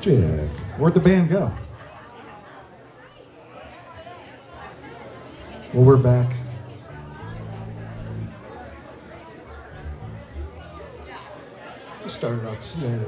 Jack. Where'd the band go? Well, we're back. We started out slow.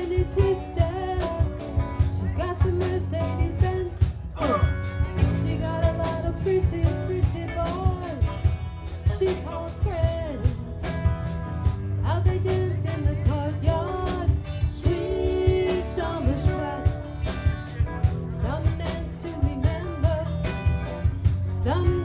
having it. She got the Mercedes Benz. She got a lot of pretty, pretty boys. She calls friends. How they dance in the courtyard. Sweet summer sweat. Some dance to remember. Some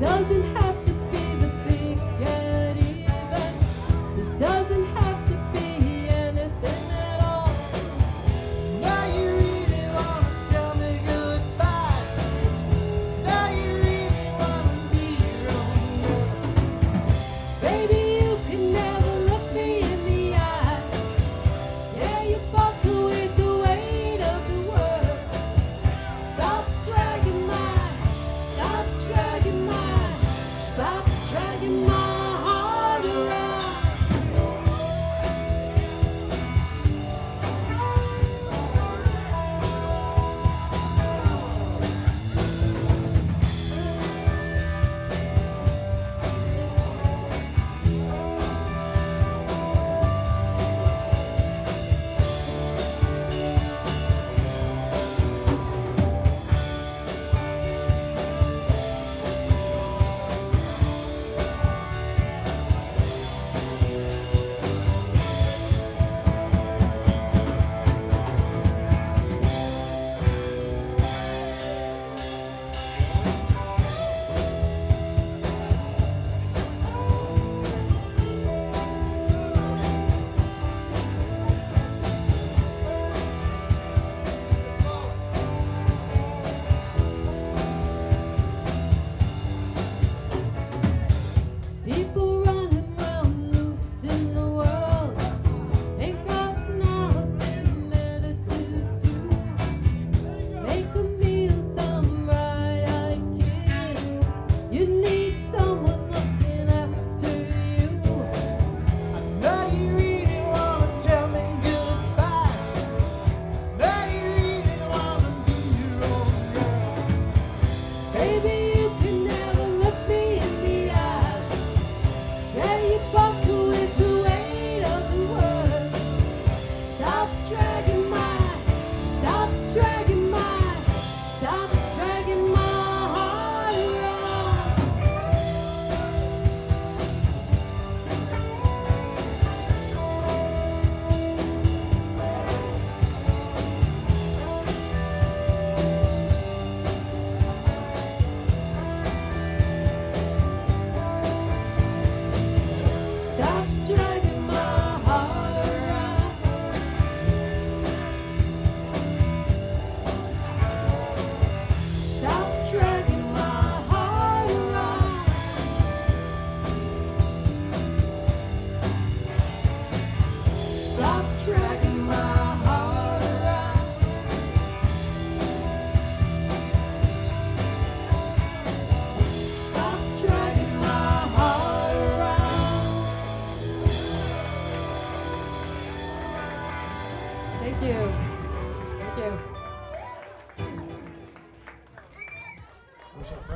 doesn't have